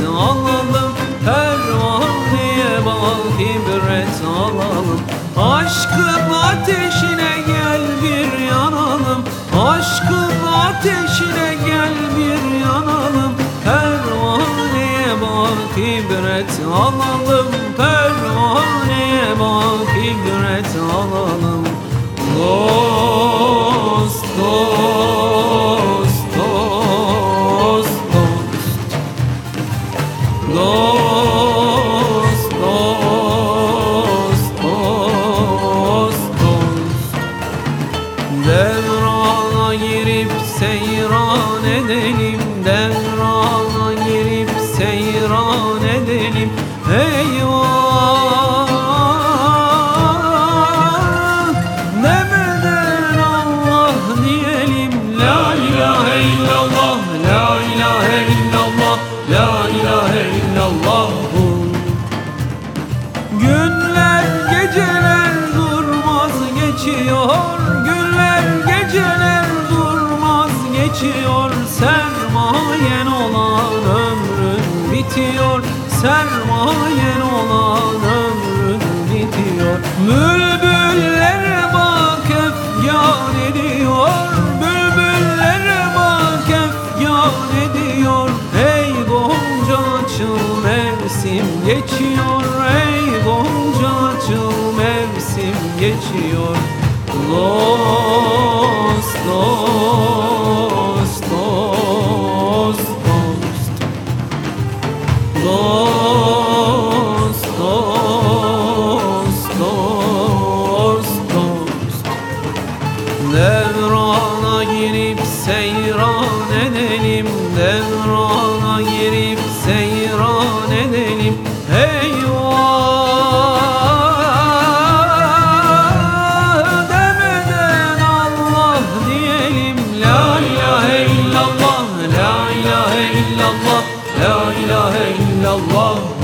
ibret alalım Pervaneye bak ibret alalım. Aşkın ateşine gel bir yanalım Aşkın ateşine gel bir yanalım. Pervaneye bak ibret alalım Pervaneye bak ibret alalım. Oh Dost, dost, dost, dost. Devrana girip seyran edelim Devrana girip seyran edelim. Eyvah! La ilahe illallah La ilahe illallah Sermayen olan ömrün bitiyor Sermayen olan ömrün bitiyor. Bülbüllere bak efgan ediyor Bülbüllere bak efgan ediyor. Ey Gonca açıl mevsim geçiyor Ey Gonca açıl mevsim geçiyor. Dost, dost, dost dost dost dost. Devrana girip seyran edelim. Devrana girip seyran edelim. Hey La ilahe illallah. الله